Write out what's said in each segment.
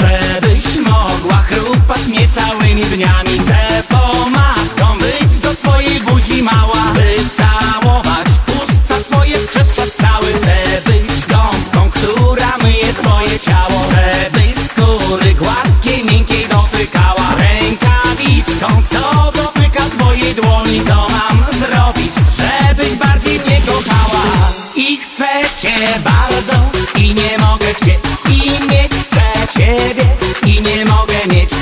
Żebyś mogła chrupać mnie całymi dniami. Chcę pomadką być do twojej buzi mała By całować usta twoje przez czas cały. Chcę być gąbką, która myje twoje ciało. Żebyś skóry gładkiej, miękkiej dotykała. Rękawiczką, co dotyka twojej dłoni. Co mam zrobić, żebyś bardziej mnie kochała? I chcę cię bawić manage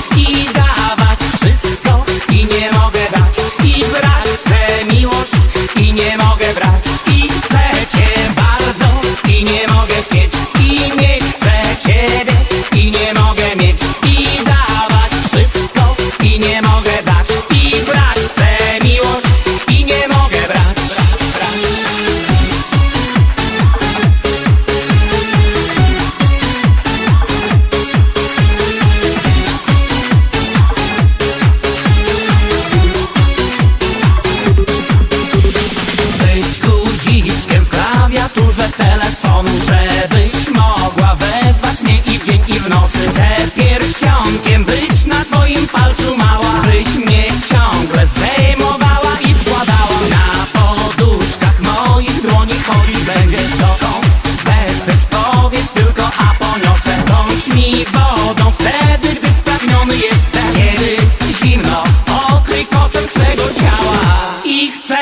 telefonu, żebyś mogła wezwać mnie i w dzień i w nocy. Ze pierścionkiem być na twoim palcu mała, byś mnie ciągle zdejmowała i wkładała. Na poduszkach moich dłoni chodzić będziesz dokąd zechcesz powiedz tylko, a poniosę. Bądź mi wodą wtedy, gdy spragniony jestem, kiedy zimno okryj kocem swego ciała. I chcę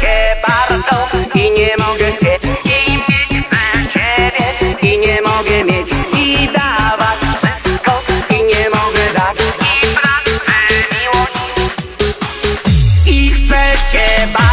cię bardzo i nie mogę chcieć. I mieć chcę ciebie i nie mogę mieć. I dawać wszystko i nie mogę dać. I pracę miłość. I chcę cię bardzo